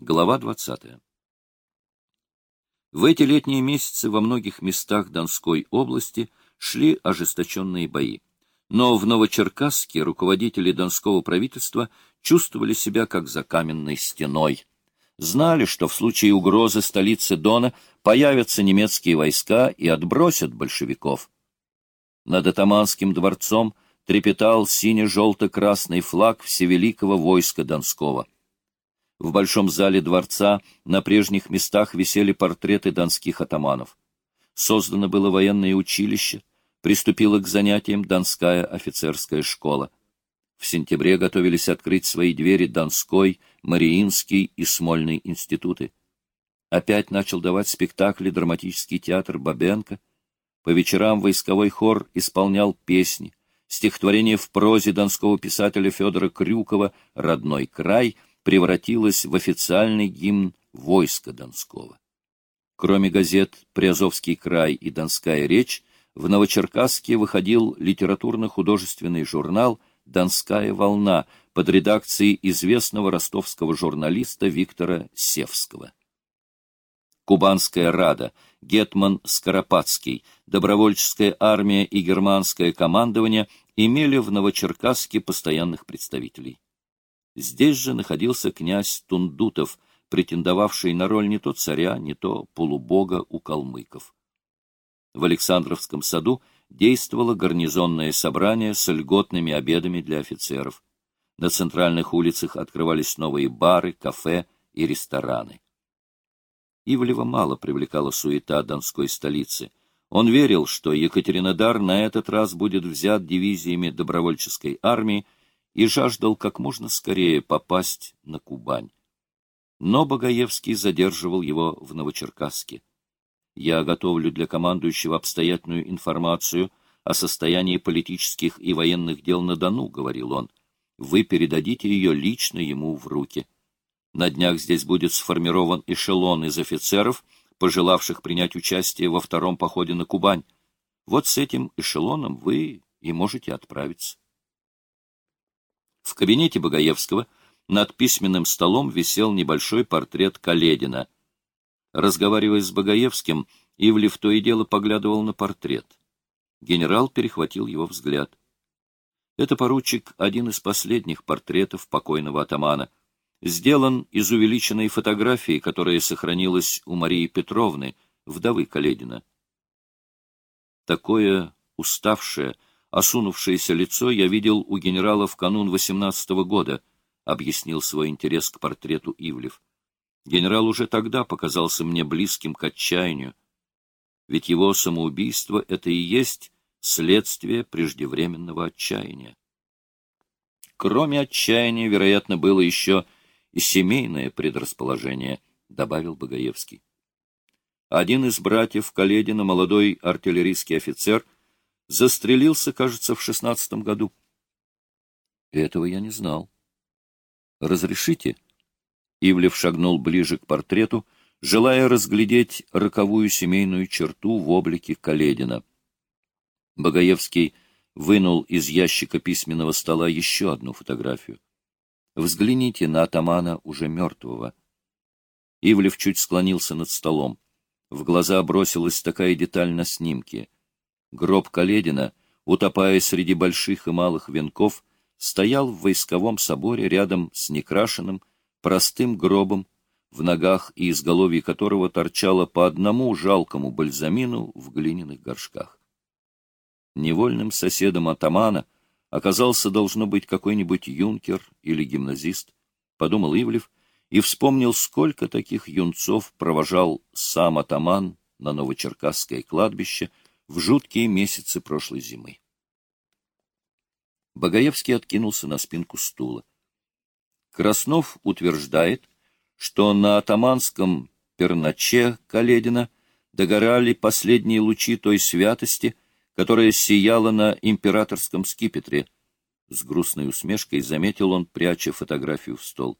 Глава 20. В эти летние месяцы во многих местах Донской области шли ожесточенные бои. Но в Новочеркасске руководители Донского правительства чувствовали себя как за каменной стеной. Знали, что в случае угрозы столицы Дона появятся немецкие войска и отбросят большевиков. Над атаманским дворцом трепетал сине-желто-красный флаг всевеликого войска Донского — в большом зале дворца на прежних местах висели портреты донских атаманов. Создано было военное училище, приступила к занятиям Донская офицерская школа. В сентябре готовились открыть свои двери Донской, Мариинский и Смольный институты. Опять начал давать спектакли драматический театр Бабенко. По вечерам войсковой хор исполнял песни. Стихотворение в прозе донского писателя Федора Крюкова «Родной край» — превратилась в официальный гимн войска Донского. Кроме газет «Приазовский край» и «Донская речь», в Новочеркасске выходил литературно-художественный журнал «Донская волна» под редакцией известного ростовского журналиста Виктора Севского. Кубанская рада, Гетман Скоропадский, добровольческая армия и германское командование имели в Новочеркасске постоянных представителей. Здесь же находился князь Тундутов, претендовавший на роль не то царя, не то полубога у калмыков. В Александровском саду действовало гарнизонное собрание с льготными обедами для офицеров. На центральных улицах открывались новые бары, кафе и рестораны. Ивлева мало привлекала суета донской столицы. Он верил, что Екатеринодар на этот раз будет взят дивизиями добровольческой армии и жаждал как можно скорее попасть на Кубань. Но Богоевский задерживал его в Новочеркасске. Я готовлю для командующего обстоятельную информацию о состоянии политических и военных дел на Дону, — говорил он. Вы передадите ее лично ему в руки. На днях здесь будет сформирован эшелон из офицеров, пожелавших принять участие во втором походе на Кубань. Вот с этим эшелоном вы и можете отправиться. В кабинете Богоевского над письменным столом висел небольшой портрет Каледина. Разговаривая с Богоевским, Ивлев то и дело поглядывал на портрет. Генерал перехватил его взгляд. Это поручик один из последних портретов покойного атамана. Сделан из увеличенной фотографии, которая сохранилась у Марии Петровны, вдовы Каледина. Такое уставшее, Осунувшееся лицо я видел у генерала в канун восемнадцатого года, объяснил свой интерес к портрету Ивлев. Генерал уже тогда показался мне близким к отчаянию, ведь его самоубийство — это и есть следствие преждевременного отчаяния. Кроме отчаяния, вероятно, было еще и семейное предрасположение, — добавил Богоевский. Один из братьев Каледина, молодой артиллерийский офицер — Застрелился, кажется, в шестнадцатом году. Этого я не знал. Разрешите? Ивлев шагнул ближе к портрету, желая разглядеть роковую семейную черту в облике Каледина. Богоевский вынул из ящика письменного стола еще одну фотографию. Взгляните на атамана уже мертвого. Ивлев чуть склонился над столом. В глаза бросилась такая деталь на снимке — Гроб Каледина, утопая среди больших и малых венков, стоял в войсковом соборе рядом с некрашенным, простым гробом, в ногах и изголовье которого торчало по одному жалкому бальзамину в глиняных горшках. Невольным соседом атамана оказался, должно быть, какой-нибудь юнкер или гимназист, подумал Ивлев, и вспомнил, сколько таких юнцов провожал сам атаман на Новочеркасское кладбище, в жуткие месяцы прошлой зимы. Богоевский откинулся на спинку стула. Краснов утверждает, что на атаманском перначе Каледина догорали последние лучи той святости, которая сияла на императорском скипетре. С грустной усмешкой заметил он, пряча фотографию в стол.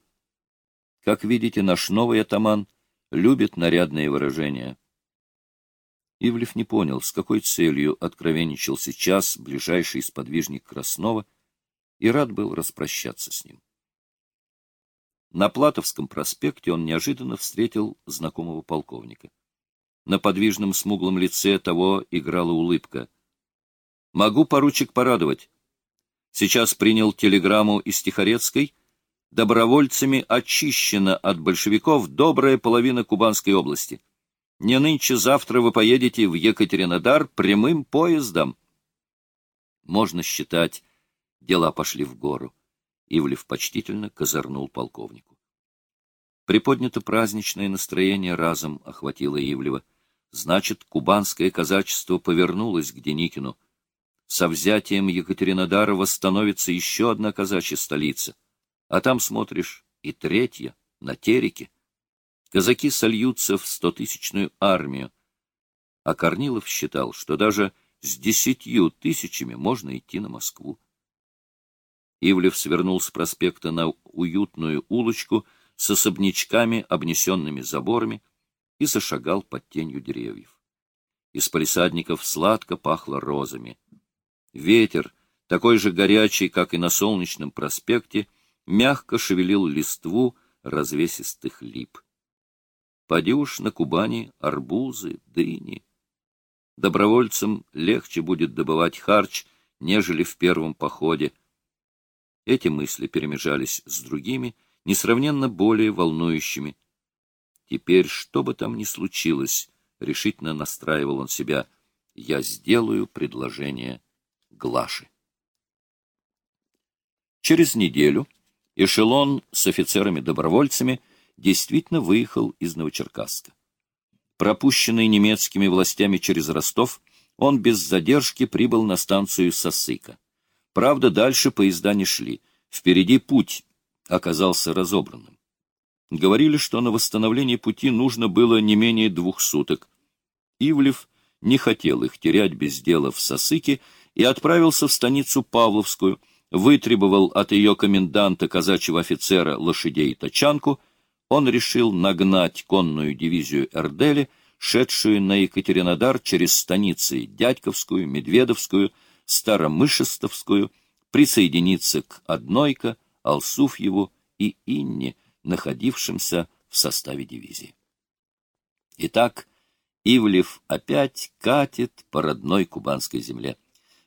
Как видите, наш новый атаман любит нарядные выражения. Ивлев не понял, с какой целью откровенничал сейчас ближайший сподвижник Краснова, и рад был распрощаться с ним. На Платовском проспекте он неожиданно встретил знакомого полковника. На подвижном смуглом лице того играла улыбка. — Могу, поручик, порадовать. Сейчас принял телеграмму из Тихорецкой. Добровольцами очищена от большевиков добрая половина Кубанской области. Не нынче-завтра вы поедете в Екатеринодар прямым поездом. Можно считать, дела пошли в гору. Ивлев почтительно козырнул полковнику. Приподнято праздничное настроение разом охватило Ивлева. Значит, кубанское казачество повернулось к Деникину. Со взятием Екатеринодара восстановится еще одна казачья столица. А там, смотришь, и третья, на Тереке. Казаки сольются в стотысячную армию. А Корнилов считал, что даже с десятью тысячами можно идти на Москву. Ивлев свернул с проспекта на уютную улочку с особнячками, обнесенными заборами, и зашагал под тенью деревьев. Из палисадников сладко пахло розами. Ветер, такой же горячий, как и на солнечном проспекте, мягко шевелил листву развесистых лип. Поди уж на Кубани арбузы, дыни. Добровольцам легче будет добывать харч, нежели в первом походе. Эти мысли перемежались с другими, несравненно более волнующими — Теперь, что бы там ни случилось, решительно настраивал он себя, я сделаю предложение Глаше. Через неделю эшелон с офицерами-добровольцами действительно выехал из Новочеркасска. Пропущенный немецкими властями через Ростов, он без задержки прибыл на станцию Сосыка. Правда, дальше поезда не шли. Впереди путь оказался разобранным. Говорили, что на восстановление пути нужно было не менее двух суток. Ивлев не хотел их терять без дела в Сосыке и отправился в станицу Павловскую, вытребовал от ее коменданта казачьего офицера лошадей тачанку, он решил нагнать конную дивизию Эрдели, шедшую на Екатеринодар через станицы Дядьковскую, Медведовскую, Старомышестовскую, присоединиться к Однойко, Алсуфьеву и Инне, находившимся в составе дивизии. Итак, Ивлев опять катит по родной кубанской земле.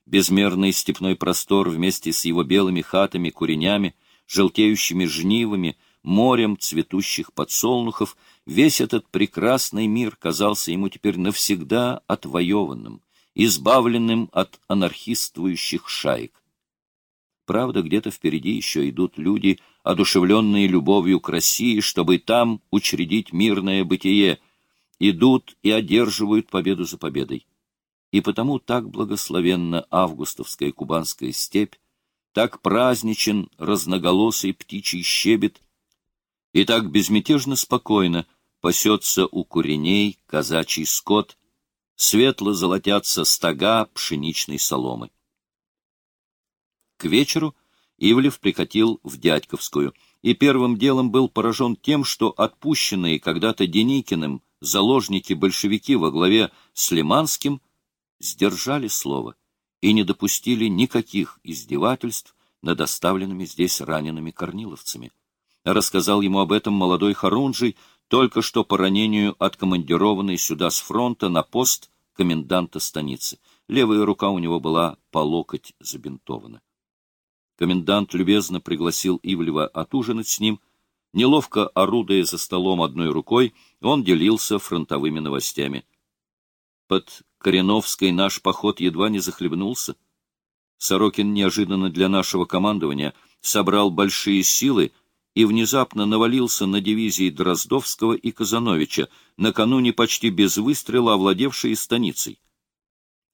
Безмерный степной простор вместе с его белыми хатами, куренями, желтеющими жнивами, морем цветущих подсолнухов, весь этот прекрасный мир казался ему теперь навсегда отвоеванным, избавленным от анархистующих шаек. Правда, где-то впереди еще идут люди, одушевленные любовью к России, чтобы там учредить мирное бытие, идут и одерживают победу за победой. И потому так благословенна августовская кубанская степь, так праздничен разноголосый птичий щебет, и так безмятежно спокойно пасется у куреней казачий скот, светло золотятся стога пшеничной соломы. К вечеру Ивлев прикатил в Дядьковскую, и первым делом был поражен тем, что отпущенные когда-то Деникиным заложники-большевики во главе с Лиманским сдержали слово и не допустили никаких издевательств над оставленными здесь ранеными корниловцами. Рассказал ему об этом молодой Харунжий, только что по ранению откомандированный сюда с фронта на пост коменданта станицы. Левая рука у него была по локоть забинтована. Комендант любезно пригласил Ивлева отужинать с ним. Неловко орудуя за столом одной рукой, он делился фронтовыми новостями. Под Кореновской наш поход едва не захлебнулся. Сорокин неожиданно для нашего командования собрал большие силы и внезапно навалился на дивизии Дроздовского и Казановича, накануне почти без выстрела овладевшие станицей.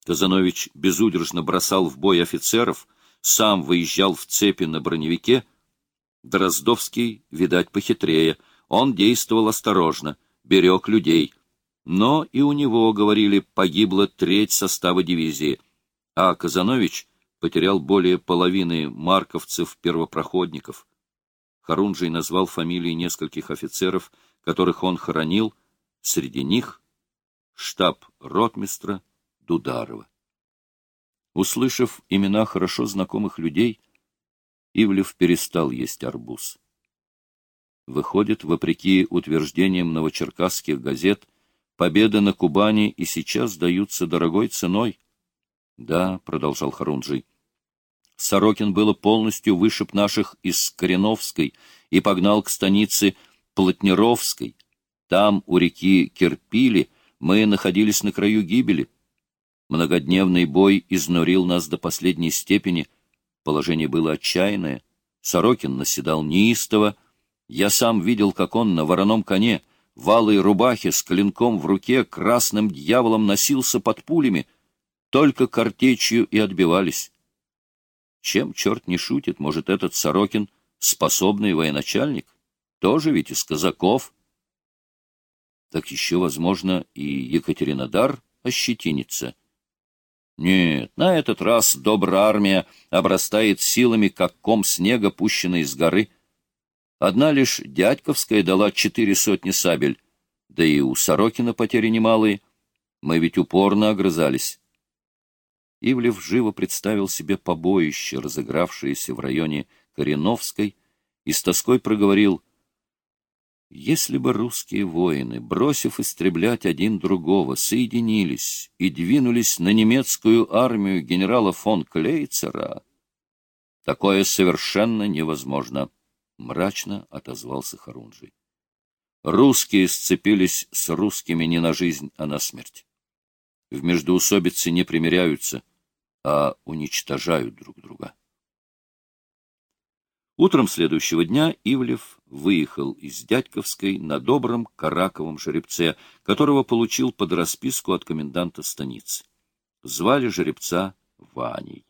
Казанович безудержно бросал в бой офицеров, сам выезжал в цепи на броневике. Дроздовский, видать, похитрее. Он действовал осторожно, берег людей. Но и у него, говорили, погибла треть состава дивизии, а Казанович потерял более половины марковцев-первопроходников. Харунжий назвал фамилии нескольких офицеров, которых он хоронил, среди них штаб ротмистра Дударова. Услышав имена хорошо знакомых людей, Ивлев перестал есть арбуз. Выходит, вопреки утверждениям новочеркасских газет, победа на Кубани и сейчас даются дорогой ценой. — Да, — продолжал Харунжий, — Сорокин было полностью вышиб наших из Кореновской и погнал к станице Плотнеровской. Там, у реки Кирпили, мы находились на краю гибели. Многодневный бой изнурил нас до последней степени. Положение было отчаянное. Сорокин наседал неистово. Я сам видел, как он на вороном коне, в алой рубахе с клинком в руке, красным дьяволом носился под пулями. Только картечью и отбивались. Чем черт не шутит, может, этот Сорокин способный военачальник? Тоже ведь из казаков. Так еще, возможно, и Екатеринодар ощетинится. Нет, на этот раз добрая армия обрастает силами, как ком снега, пущенный с горы. Одна лишь Дядьковская дала четыре сотни сабель, да и у Сорокина потери немалые. Мы ведь упорно огрызались. Ивлев живо представил себе побоище, разыгравшееся в районе Кореновской, и с тоской проговорил — если бы русские воины, бросив истреблять один другого, соединились и двинулись на немецкую армию генерала фон Клейцера, такое совершенно невозможно, — мрачно отозвался Харунжий. Русские сцепились с русскими не на жизнь, а на смерть. В междоусобице не примиряются, а уничтожают друг друга. Утром следующего дня Ивлев выехал из Дядьковской на добром караковом жеребце, которого получил под расписку от коменданта станицы. Звали жеребца Ваней.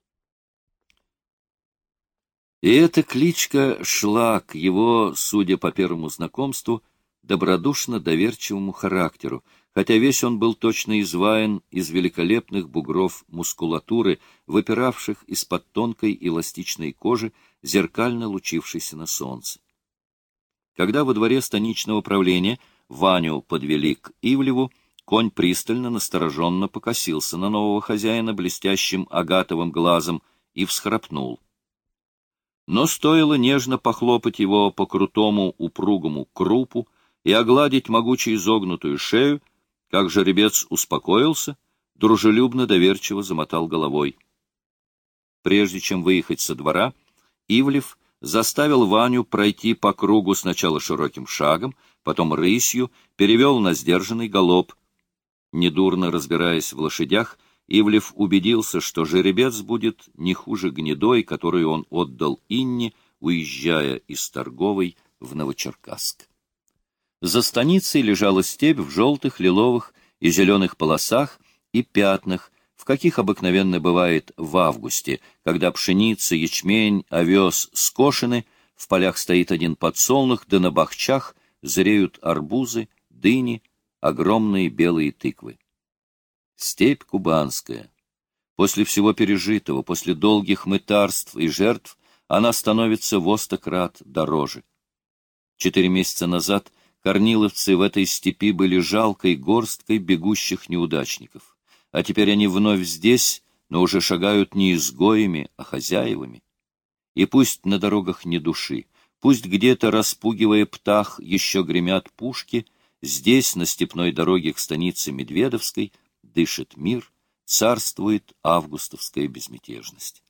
И эта кличка шла к его, судя по первому знакомству, добродушно доверчивому характеру, хотя весь он был точно изваян из великолепных бугров мускулатуры, выпиравших из-под тонкой эластичной кожи, зеркально лучившейся на солнце. Когда во дворе станичного правления Ваню подвели к Ивлеву, конь пристально, настороженно покосился на нового хозяина блестящим агатовым глазом и всхрапнул. Но стоило нежно похлопать его по крутому упругому крупу и огладить могучую изогнутую шею, как жеребец успокоился, дружелюбно доверчиво замотал головой. Прежде чем выехать со двора, Ивлев заставил Ваню пройти по кругу сначала широким шагом, потом рысью, перевел на сдержанный галоп. Недурно разбираясь в лошадях, Ивлев убедился, что жеребец будет не хуже гнедой, которую он отдал Инне, уезжая из Торговой в Новочеркасск. За станицей лежала степь в желтых, лиловых и зеленых полосах и пятнах, в каких обыкновенно бывает в августе, когда пшеница, ячмень, овес скошены, в полях стоит один подсолнух, да на бахчах зреют арбузы, дыни, огромные белые тыквы. Степь кубанская. После всего пережитого, после долгих мытарств и жертв, она становится в остократ дороже. Четыре месяца назад Корниловцы в этой степи были жалкой горсткой бегущих неудачников. А теперь они вновь здесь, но уже шагают не изгоями, а хозяевами. И пусть на дорогах не души, пусть где-то, распугивая птах, еще гремят пушки, здесь, на степной дороге к станице Медведовской, дышит мир, царствует августовская безмятежность.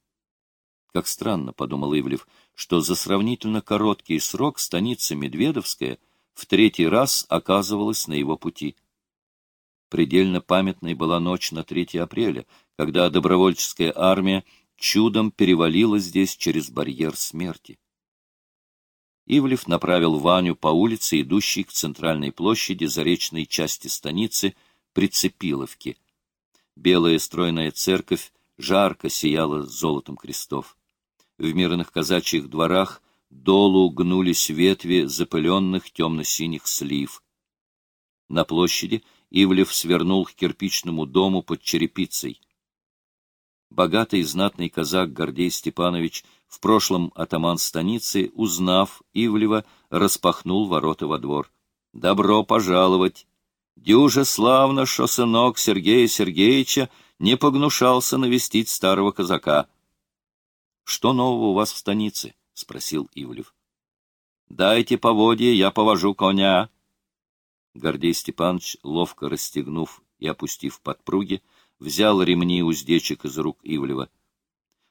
Как странно, — подумал Ивлев, — что за сравнительно короткий срок станица Медведовская — в третий раз оказывалась на его пути. Предельно памятной была ночь на 3 апреля, когда добровольческая армия чудом перевалила здесь через барьер смерти. Ивлев направил Ваню по улице, идущей к центральной площади заречной части станицы Прицепиловки. Белая стройная церковь жарко сияла золотом крестов. В мирных казачьих дворах долу гнулись ветви запыленных темно-синих слив. На площади Ивлев свернул к кирпичному дому под черепицей. Богатый знатный казак Гордей Степанович, в прошлом атаман станицы, узнав Ивлева, распахнул ворота во двор. — Добро пожаловать! Дюже славно, что сынок Сергея Сергеевича не погнушался навестить старого казака. — Что нового у вас в станице? — спросил Ивлев. Дайте поводье, я повожу коня. Гордей Степанович, ловко расстегнув и опустив подпруги, взял ремни уздечек из рук Ивлева.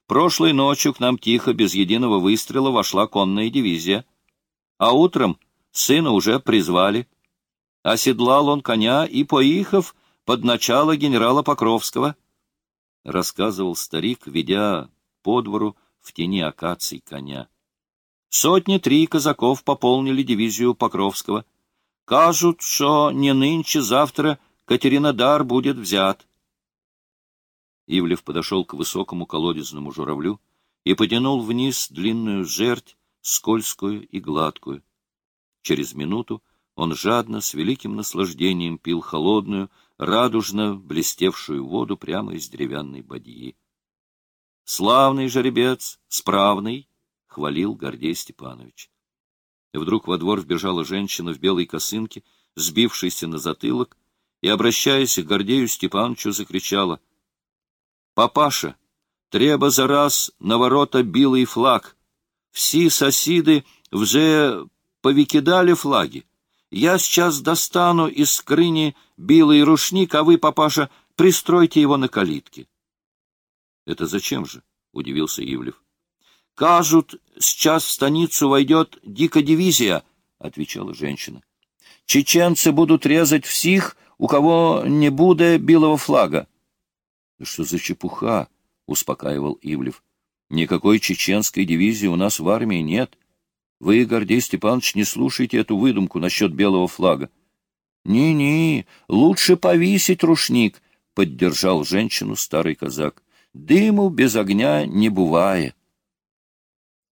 Прошлой ночью к нам тихо, без единого выстрела, вошла конная дивизия. А утром сына уже призвали. Оседлал он коня и, поехав, под начало генерала Покровского, — рассказывал старик, ведя по двору в тени акаций коня. Сотни три казаков пополнили дивизию Покровского. Кажут, что не нынче, завтра Катеринодар будет взят. Ивлев подошел к высокому колодезному журавлю и потянул вниз длинную жерть, скользкую и гладкую. Через минуту он жадно, с великим наслаждением пил холодную, радужно блестевшую воду прямо из деревянной бадьи. «Славный жеребец, справный!» — хвалил Гордей Степанович. И вдруг во двор вбежала женщина в белой косынке, сбившаяся на затылок, и, обращаясь к Гордею Степановичу, закричала. — Папаша, треба за раз на ворота білий флаг. Всі сосиды вже повикидали флаги. Я сейчас достану из скрыни белый рушник, а вы, папаша, пристройте его на калитке. — Это зачем же? — удивился Ивлев. — Кажут, сейчас в станицу войдет дикая дивизия, — отвечала женщина. — Чеченцы будут резать всех, у кого не будет белого флага. — Что за чепуха? — успокаивал Ивлев. — Никакой чеченской дивизии у нас в армии нет. Вы, Гордей Степанович, не слушайте эту выдумку насчет белого флага. Не, — Не-не, лучше повесить рушник, — поддержал женщину старый казак. — Дыму без огня не бывает. —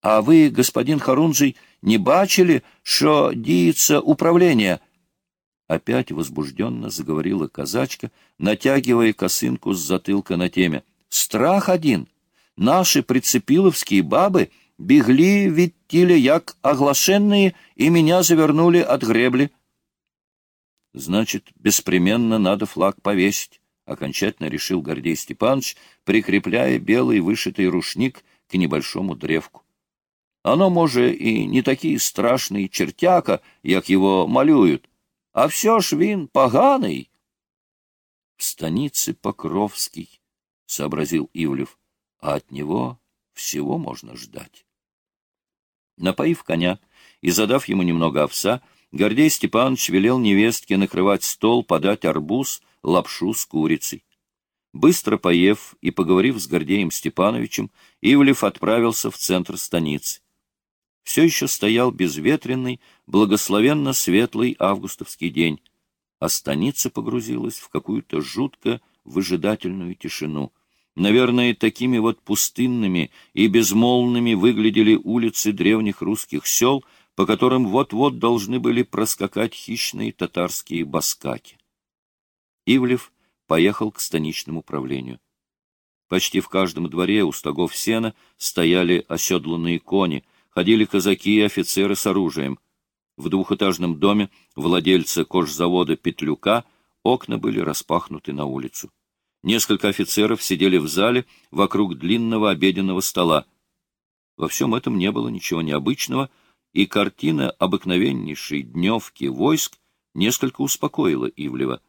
А вы, господин Харунжий, не бачили, что деется управление? Опять возбужденно заговорила казачка, натягивая косынку с затылка на теме. «Страх один! Наши прицепиловские бабы бегли ведь як оглашенные, и меня завернули от гребли». «Значит, беспременно надо флаг повесить», — окончательно решил Гордей Степанович, прикрепляя белый вышитый рушник к небольшому древку. «Оно, может, и не такие страшные чертяка, як его малюют, а все ж він поганий. — В станице Покровский, — сообразил Ивлев, — а от него всего можно ждать. Напоив коня и задав ему немного овса, Гордей Степанович велел невестке накрывать стол, подать арбуз, лапшу с курицей. Быстро поев и поговорив с Гордеем Степановичем, Ивлев отправился в центр станицы все еще стоял безветренный, благословенно светлый августовский день, а станица погрузилась в какую-то жутко выжидательную тишину. Наверное, такими вот пустынными и безмолвными выглядели улицы древних русских сел, по которым вот-вот должны были проскакать хищные татарские баскаки. Ивлев поехал к станичному управлению. Почти в каждом дворе у стогов сена стояли оседланные кони — ходили казаки и офицеры с оружием. В двухэтажном доме владельца кожзавода Петлюка окна были распахнуты на улицу. Несколько офицеров сидели в зале вокруг длинного обеденного стола. Во всем этом не было ничего необычного, и картина обыкновеннейшей дневки войск несколько успокоила Ивлева.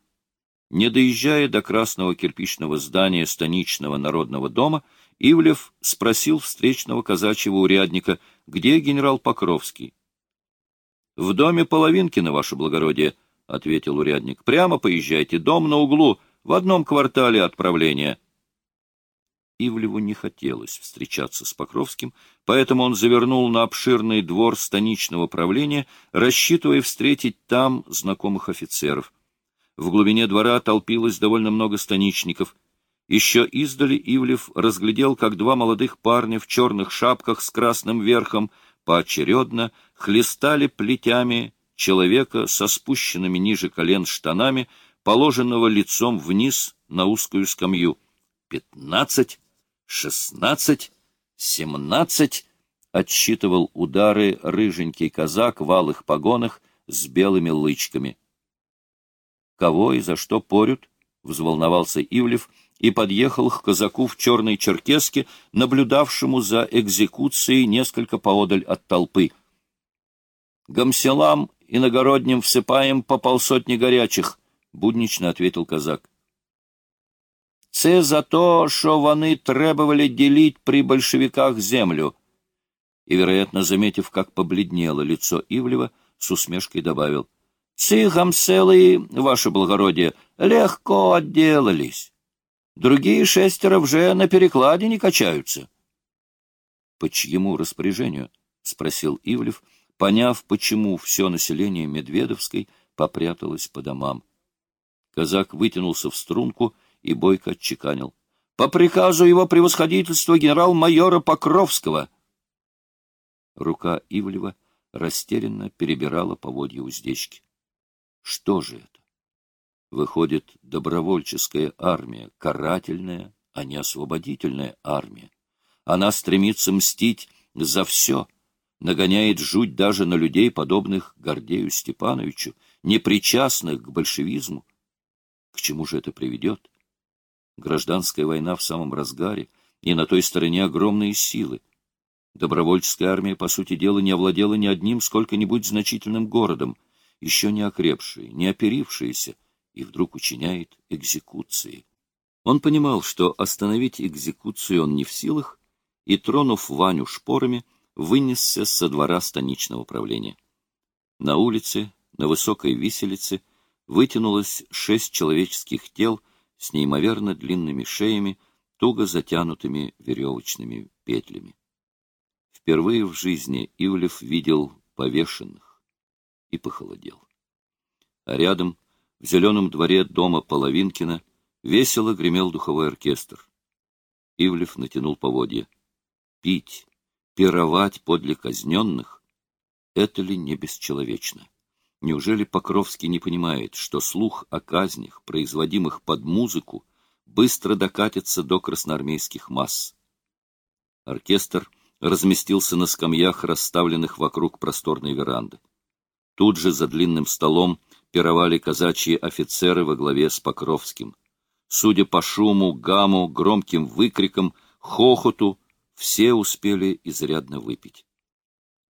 Не доезжая до красного кирпичного здания станичного народного дома, Ивлев спросил встречного казачьего урядника, где генерал Покровский. — В доме Половинкина, ваше благородие, — ответил урядник. — Прямо поезжайте, дом на углу, в одном квартале отправления. Ивлеву не хотелось встречаться с Покровским, поэтому он завернул на обширный двор станичного правления, рассчитывая встретить там знакомых офицеров. В глубине двора толпилось довольно много станичников — еще издали Ивлев разглядел, как два молодых парня в черных шапках с красным верхом поочередно хлестали плетями человека со спущенными ниже колен штанами, положенного лицом вниз на узкую скамью. «Пятнадцать, шестнадцать, семнадцать!» — отсчитывал удары рыженький казак в алых погонах с белыми лычками. «Кого и за что порют?» — взволновался Ивлев — и подъехал к казаку в черной черкеске, наблюдавшему за экзекуцией несколько поодаль от толпы. Гамселам иногородним всыпаем по полсотни горячих, — буднично ответил казак. Це за то, що вони требовали делить при большевиках землю. И, вероятно, заметив, как побледнело лицо Ивлева, с усмешкой добавил. Цы гамселы, ваше благородие, легко отделались. Другие шестеро уже на перекладе не качаются. — По чьему распоряжению? — спросил Ивлев, поняв, почему все население Медведовской попряталось по домам. Казак вытянулся в струнку и бойко отчеканил. — По приказу его превосходительства генерал-майора Покровского. Рука Ивлева растерянно перебирала поводья уздечки. Что же это? Выходит, добровольческая армия, карательная, а не освободительная армия. Она стремится мстить за все, нагоняет жуть даже на людей, подобных Гордею Степановичу, непричастных к большевизму. К чему же это приведет? Гражданская война в самом разгаре, и на той стороне огромные силы. Добровольческая армия, по сути дела, не овладела ни одним сколько-нибудь значительным городом, еще не окрепшие, не оперившиеся, и вдруг учиняет экзекуции. Он понимал, что остановить экзекуцию он не в силах, и, тронув Ваню шпорами, вынесся со двора станичного правления. На улице, на высокой виселице, вытянулось шесть человеческих тел с неимоверно длинными шеями, туго затянутыми веревочными петлями. Впервые в жизни Ивлев видел повешенных и похолодел. А рядом в зеленом дворе дома Половинкина весело гремел духовой оркестр. Ивлев натянул поводья. Пить, пировать подле казненных — это ли не бесчеловечно? Неужели Покровский не понимает, что слух о казнях, производимых под музыку, быстро докатится до красноармейских масс? Оркестр разместился на скамьях, расставленных вокруг просторной веранды. Тут же за длинным столом пировали казачьи офицеры во главе с Покровским. Судя по шуму, гаму, громким выкрикам, хохоту, все успели изрядно выпить.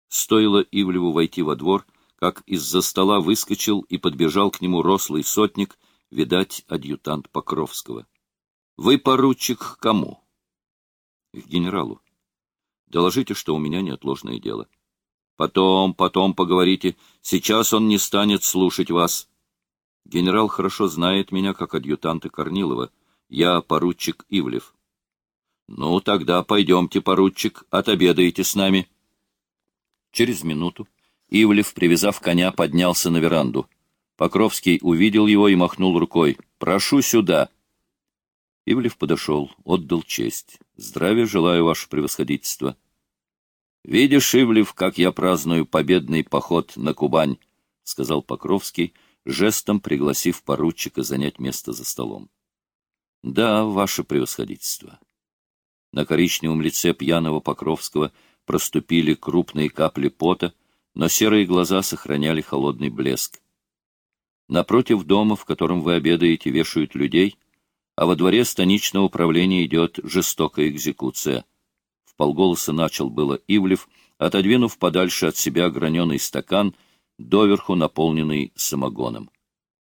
Стоило Ивлеву войти во двор, как из-за стола выскочил и подбежал к нему рослый сотник, видать, адъютант Покровского. — Вы, поручик, к кому? — К генералу. — Доложите, что у меня неотложное дело. — Потом, потом поговорите. Сейчас он не станет слушать вас. Генерал хорошо знает меня как адъютанта Корнилова. Я поручик Ивлев. Ну, тогда пойдемте, поручик, отобедаете с нами. Через минуту Ивлев, привязав коня, поднялся на веранду. Покровский увидел его и махнул рукой. «Прошу сюда!» Ивлев подошел, отдал честь. «Здравия желаю, ваше превосходительство!» Видишь, Ивлев, как я праздную победный поход на Кубань, — сказал Покровский, жестом пригласив поручика занять место за столом. — Да, ваше превосходительство. На коричневом лице пьяного Покровского проступили крупные капли пота, но серые глаза сохраняли холодный блеск. Напротив дома, в котором вы обедаете, вешают людей, а во дворе станичного управления идет жестокая экзекуция — полголоса начал было Ивлев, отодвинув подальше от себя граненый стакан, доверху наполненный самогоном.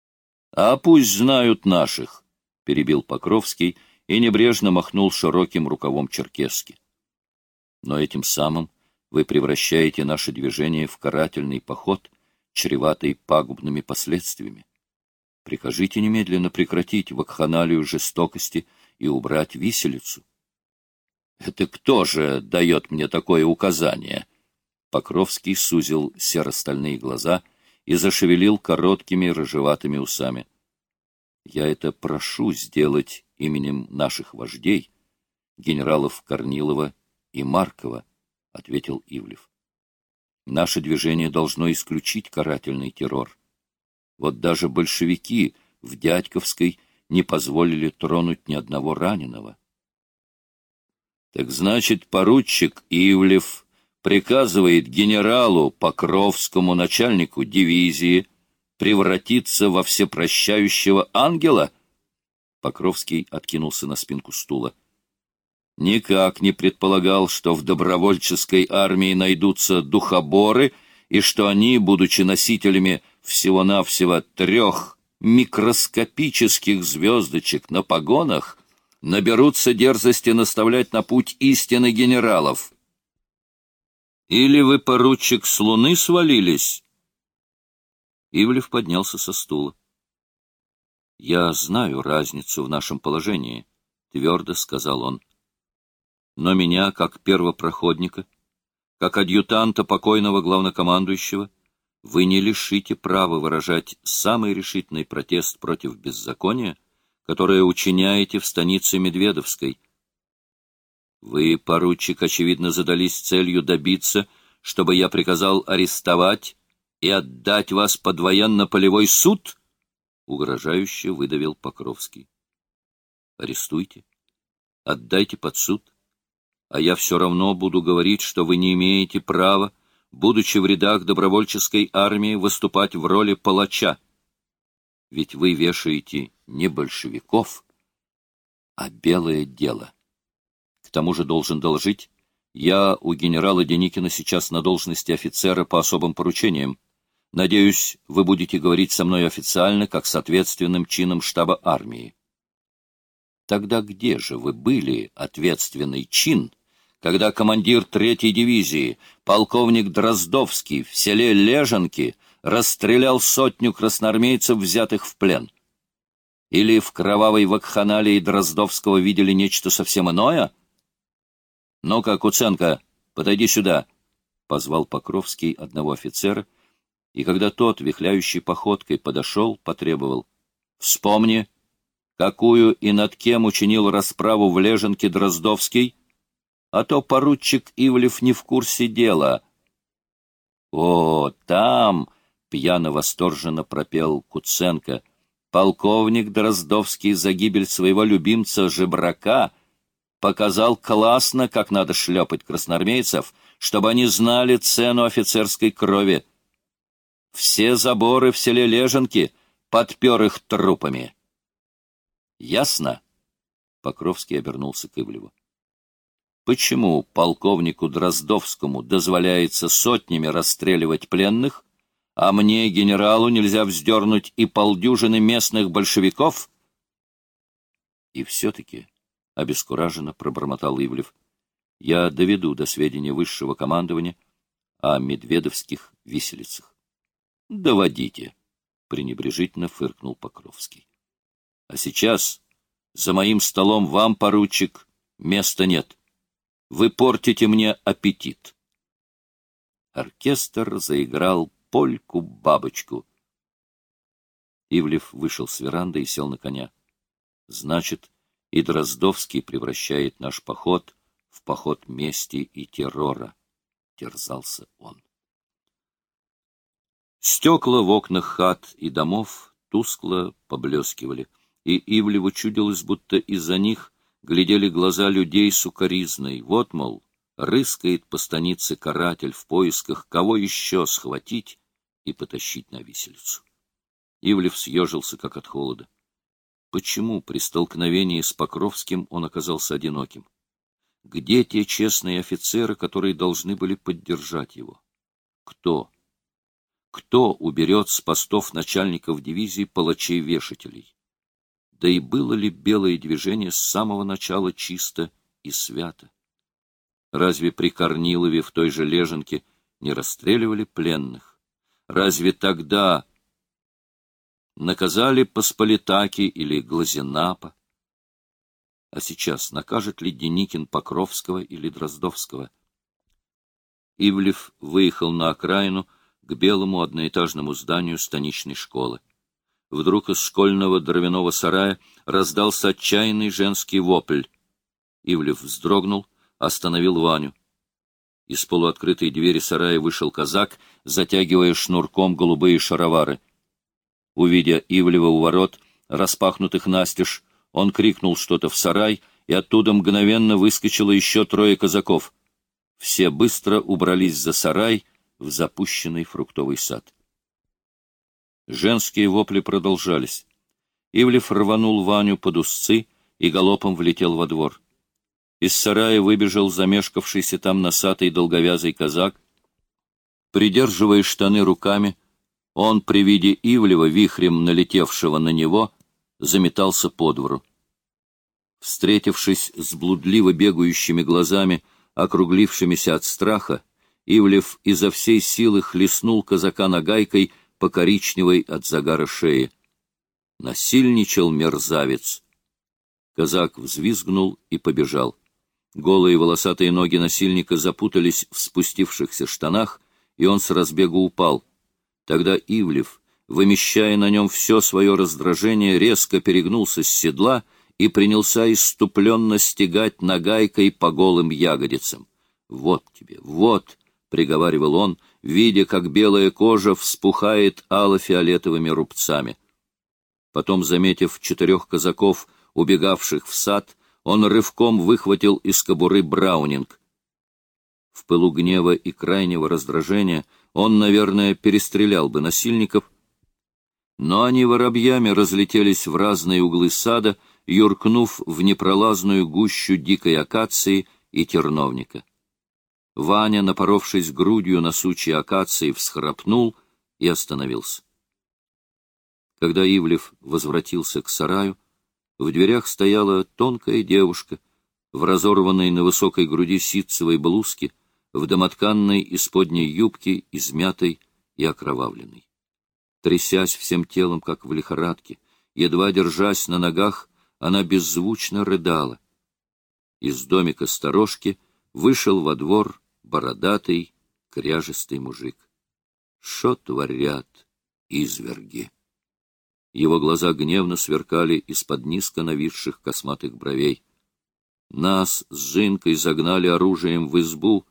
— А пусть знают наших, — перебил Покровский и небрежно махнул широким рукавом черкески. — Но этим самым вы превращаете наше движение в карательный поход, чреватый пагубными последствиями. Прикажите немедленно прекратить вакханалию жестокости и убрать виселицу. Это кто же дает мне такое указание? Покровский сузил серо-стальные глаза и зашевелил короткими рыжеватыми усами. Я это прошу сделать именем наших вождей, генералов Корнилова и Маркова, — ответил Ивлев. Наше движение должно исключить карательный террор. Вот даже большевики в Дядьковской не позволили тронуть ни одного раненого. Так значит, поручик Ивлев приказывает генералу Покровскому, начальнику дивизии, превратиться во всепрощающего ангела? Покровский откинулся на спинку стула. Никак не предполагал, что в добровольческой армии найдутся духоборы и что они, будучи носителями всего-навсего трех микроскопических звездочек на погонах, наберутся дерзости наставлять на путь истины генералов. Или вы, поручик, с луны свалились? Ивлев поднялся со стула. «Я знаю разницу в нашем положении», — твердо сказал он. «Но меня, как первопроходника, как адъютанта покойного главнокомандующего, вы не лишите права выражать самый решительный протест против беззакония, которое учиняете в станице Медведовской. Вы, поручик, очевидно, задались целью добиться, чтобы я приказал арестовать и отдать вас под военно-полевой суд?» угрожающе выдавил Покровский. Арестуйте, отдайте под суд, а я все равно буду говорить, что вы не имеете права, будучи в рядах добровольческой армии, выступать в роли палача. Ведь вы вешаете не большевиков, а белое дело. К тому же должен доложить, я у генерала Деникина сейчас на должности офицера по особым поручениям. Надеюсь, вы будете говорить со мной официально, как с ответственным чином штаба армии. Тогда где же вы были, ответственный чин, когда командир третьей дивизии, полковник Дроздовский, в селе Лежанки расстрелял сотню красноармейцев, взятых в плен? Или в кровавой вакханалии Дроздовского видели нечто совсем иное? — Ну-ка, Куценко, подойди сюда, — позвал Покровский одного офицера, — и когда тот, вихляющей походкой, подошел, потребовал. «Вспомни, какую и над кем учинил расправу в Леженке Дроздовский, а то поручик Ивлев не в курсе дела». «О, там!» — пьяно-восторженно пропел Куценко. «Полковник Дроздовский за гибель своего любимца-жебрака показал классно, как надо шлепать красноармейцев, чтобы они знали цену офицерской крови». Все заборы в селе Леженки подпер их трупами. Ясно? Покровский обернулся к Ивлеву. Почему полковнику Дроздовскому дозволяется сотнями расстреливать пленных, а мне, генералу, нельзя вздернуть и полдюжины местных большевиков? И все-таки, — обескураженно пробормотал Ивлев, — я доведу до сведения высшего командования о медведовских виселицах. Доводите, пренебрежительно фыркнул Покровский. А сейчас за моим столом вам, поручик, места нет. Вы портите мне аппетит. Оркестр заиграл польку-бабочку. Ивлев вышел с веранды и сел на коня. Значит, и Дроздовский превращает наш поход в поход мести и террора, — терзался он. Стекла в окнах хат и домов тускло поблескивали, и Ивлеву чудилось, будто из-за них глядели глаза людей сукоризной. Вот, мол, рыскает по станице каратель в поисках, кого еще схватить и потащить на виселицу. Ивлев съежился, как от холода. Почему при столкновении с Покровским он оказался одиноким? Где те честные офицеры, которые должны были поддержать его? Кто? кто уберет с постов начальников дивизии палачей-вешателей. Да и было ли белое движение с самого начала чисто и свято? Разве при Корнилове в той же Леженке не расстреливали пленных? Разве тогда наказали Посполитаки или Глазенапа? А сейчас накажет ли Деникин Покровского или Дроздовского? Ивлев выехал на окраину, к белому одноэтажному зданию станичной школы. Вдруг из школьного дровяного сарая раздался отчаянный женский вопль. Ивлев вздрогнул, остановил Ваню. Из полуоткрытой двери сарая вышел казак, затягивая шнурком голубые шаровары. Увидя Ивлева у ворот, распахнутых настежь, он крикнул что-то в сарай, и оттуда мгновенно выскочило еще трое казаков. Все быстро убрались за сарай, в запущенный фруктовый сад. Женские вопли продолжались. Ивлев рванул Ваню под узцы и галопом влетел во двор. Из сарая выбежал замешкавшийся там носатый долговязый казак, Придерживая штаны руками, он при виде Ивлева, вихрем налетевшего на него, заметался по двору. Встретившись с блудливо бегающими глазами, округлившимися от страха, Ивлев изо всей силы хлестнул казака нагайкой по коричневой от загара шее. Насильничал мерзавец. Казак взвизгнул и побежал. Голые волосатые ноги насильника запутались в спустившихся штанах, и он с разбегу упал. Тогда Ивлев, вымещая на нем все свое раздражение, резко перегнулся с седла и принялся иступленно стегать нагайкой по голым ягодицам. «Вот тебе, вот!» — приговаривал он, видя, как белая кожа вспухает ало-фиолетовыми рубцами. Потом, заметив четырех казаков, убегавших в сад, он рывком выхватил из кобуры браунинг. В пылу гнева и крайнего раздражения он, наверное, перестрелял бы насильников, но они воробьями разлетелись в разные углы сада, юркнув в непролазную гущу дикой акации и терновника. Ваня, напоровшись грудью на сучьи акации, всхрапнул и остановился. Когда Ивлев возвратился к сараю, в дверях стояла тонкая девушка в разорванной на высокой груди ситцевой блузке, в домотканной исподней юбке, измятой и окровавленной. Трясясь всем телом, как в лихорадке, едва держась на ногах, она беззвучно рыдала. Из домика сторожки вышел во двор бородатый, кряжистый мужик. Что творят изверги? Его глаза гневно сверкали из-под низко нависших косматых бровей. Нас с Жинкой загнали оружием в избу,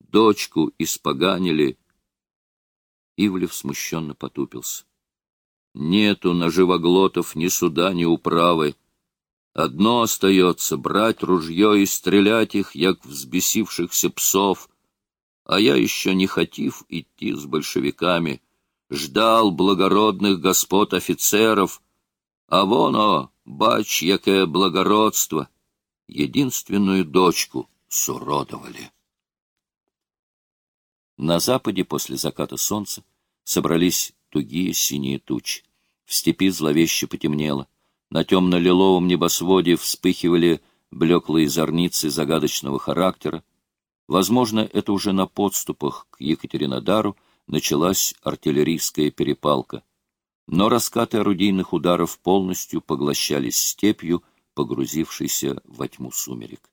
дочку испоганили. Ивлев смущенно потупился. Нету на живоглотов ни суда, ни управы. Одно остается — брать ружье и стрелять их, як взбесившихся псов. А я еще не хотив идти с большевиками. Ждал благородных господ офицеров. А вон, о, бач, якое благородство! Единственную дочку суродовали. На западе после заката солнца собрались тугие синие тучи. В степи зловеще потемнело. На темно-лиловом небосводе вспыхивали блеклые зорницы загадочного характера. Возможно, это уже на подступах к Екатеринодару началась артиллерийская перепалка. Но раскаты орудийных ударов полностью поглощались степью, погрузившейся во тьму сумерек.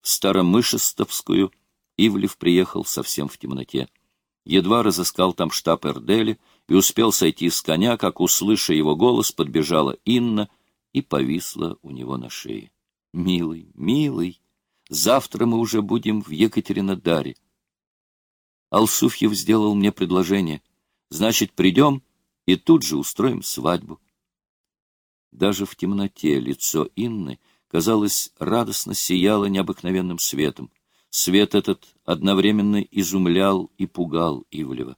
В Старомышестовскую Ивлев приехал совсем в темноте. Едва разыскал там штаб Эрдели и успел сойти с коня, как, услыша его голос, подбежала Инна и повисла у него на шее. «Милый, милый, завтра мы уже будем в Екатеринодаре. Алсуфьев сделал мне предложение. Значит, придем и тут же устроим свадьбу». Даже в темноте лицо Инны, казалось, радостно сияло необыкновенным светом. Свет этот одновременно изумлял и пугал Ивлева.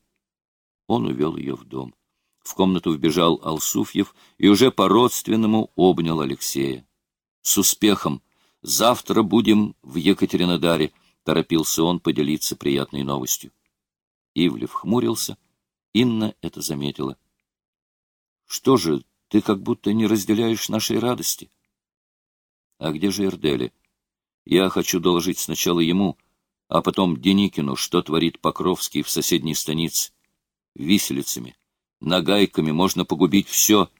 Он увел ее в дом. В комнату вбежал Алсуфьев и уже по-родственному обнял Алексея. — С успехом! Завтра будем в Екатеринодаре, — торопился он поделиться приятной новостью. Ивлев хмурился. Инна это заметила. — Что же, ты как будто не разделяешь нашей радости? — А где же Эрдели? Я хочу доложить сначала ему, а потом Деникину, что творит Покровский в соседней станице виселицами, нагайками можно погубить все.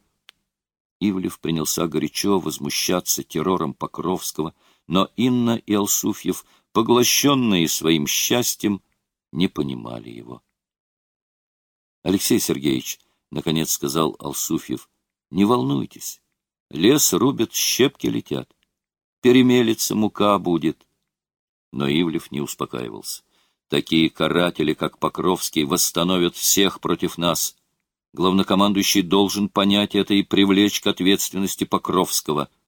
Ивлев принялся горячо возмущаться террором Покровского, но Инна и Алсуфьев, поглощенные своим счастьем, не понимали его. — Алексей Сергеевич, — наконец сказал Алсуфьев, — не волнуйтесь. Лес рубят, щепки летят. Перемелится, мука будет. Но Ивлев не успокаивался. Такие каратели, как Покровский, восстановят всех против нас. Главнокомандующий должен понять это и привлечь к ответственности Покровского —